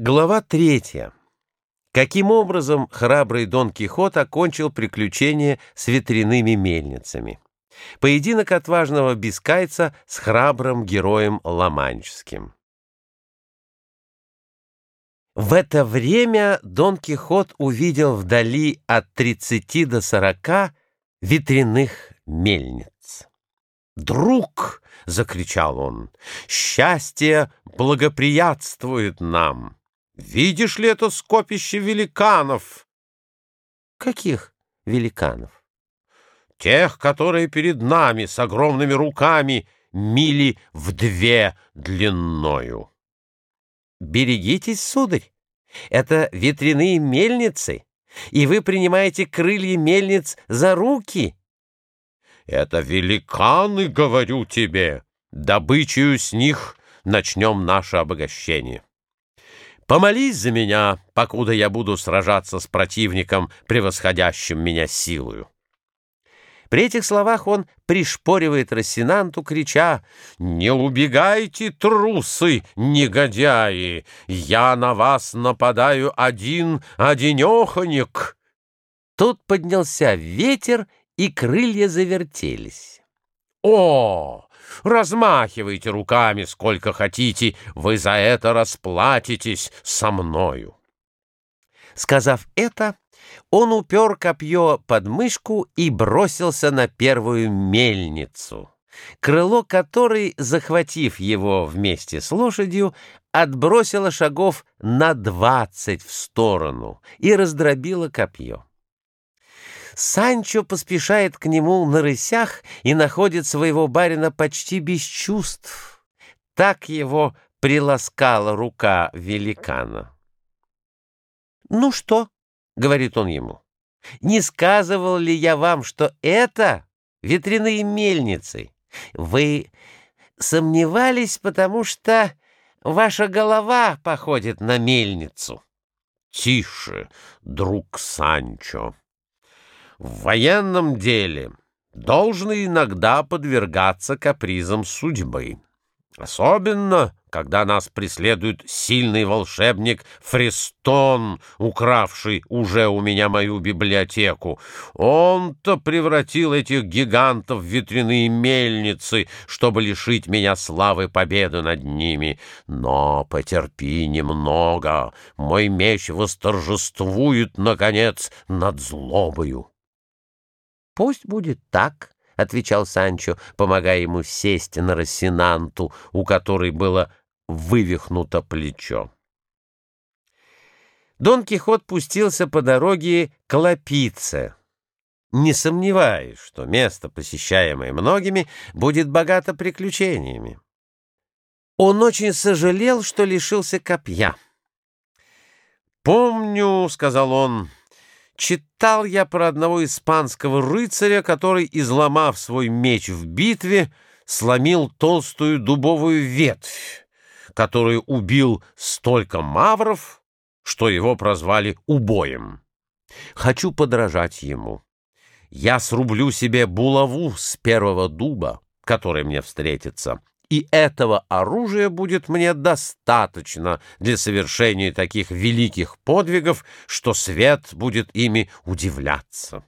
Глава третья. Каким образом храбрый Дон Кихот окончил приключение с ветряными мельницами? Поединок отважного бискайца с храбрым героем Ламанческим. В это время Дон Кихот увидел вдали от 30 до 40 ветряных мельниц. «Друг!» — закричал он. «Счастье благоприятствует нам!» Видишь ли это скопище великанов? Каких великанов? Тех, которые перед нами с огромными руками мили в две длинною. Берегитесь, сударь, это ветряные мельницы, и вы принимаете крылья мельниц за руки. Это великаны, говорю тебе, добычею с них начнем наше обогащение. Помолись за меня, покуда я буду сражаться с противником, превосходящим меня силою. При этих словах он пришпоривает Рассенанту, крича «Не убегайте, трусы, негодяи! Я на вас нападаю один-одинеханик!» Тут поднялся ветер, и крылья завертелись. «О!» Размахивайте руками сколько хотите, вы за это расплатитесь со мною. Сказав это, он упер копье под мышку и бросился на первую мельницу, крыло которой, захватив его вместе с лошадью, отбросило шагов на двадцать в сторону и раздробило копье. Санчо поспешает к нему на рысях и находит своего барина почти без чувств. Так его приласкала рука великана. «Ну что?» — говорит он ему. «Не сказывал ли я вам, что это ветряные мельницы? Вы сомневались, потому что ваша голова походит на мельницу». «Тише, друг Санчо!» В военном деле должны иногда подвергаться капризам судьбы. Особенно, когда нас преследует сильный волшебник Фристон, укравший уже у меня мою библиотеку. Он-то превратил этих гигантов в ветряные мельницы, чтобы лишить меня славы победы над ними. Но потерпи немного, мой меч восторжествует, наконец, над злобою. «Пусть будет так», — отвечал Санчо, помогая ему сесть на Рассинанту, у которой было вывихнуто плечо. Дон Кихот пустился по дороге к Лапице, не сомневаясь, что место, посещаемое многими, будет богато приключениями. Он очень сожалел, что лишился копья. «Помню, — сказал он, Читал я про одного испанского рыцаря, который, изломав свой меч в битве, сломил толстую дубовую ветвь, которую убил столько мавров, что его прозвали убоем. Хочу подражать ему. Я срублю себе булаву с первого дуба, который мне встретится, и этого оружия будет мне достаточно для совершения таких великих подвигов, что свет будет ими удивляться.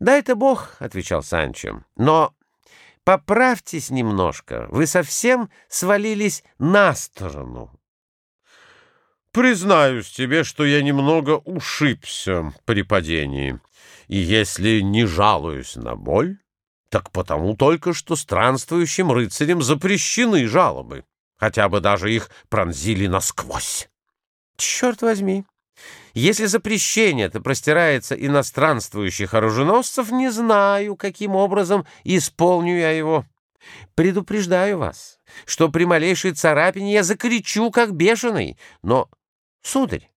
«Да это Бог», — отвечал Санчо, — «но поправьтесь немножко, вы совсем свалились на сторону». «Признаюсь тебе, что я немного ушибся при падении, и если не жалуюсь на боль, так потому только, что странствующим рыцарям запрещены жалобы, хотя бы даже их пронзили насквозь. Черт возьми! Если запрещение это простирается и странствующих оруженосцев, не знаю, каким образом исполню я его. Предупреждаю вас, что при малейшей царапине я закричу, как бешеный. Но, сударь,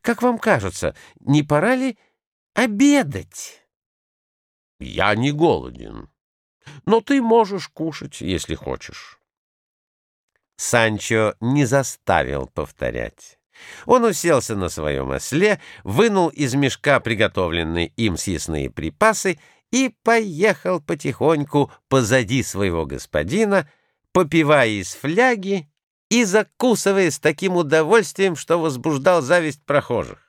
как вам кажется, не пора ли обедать? Я не голоден, но ты можешь кушать, если хочешь. Санчо не заставил повторять. Он уселся на своем осле, вынул из мешка приготовленные им съестные припасы и поехал потихоньку позади своего господина, попивая из фляги и закусывая с таким удовольствием, что возбуждал зависть прохожих.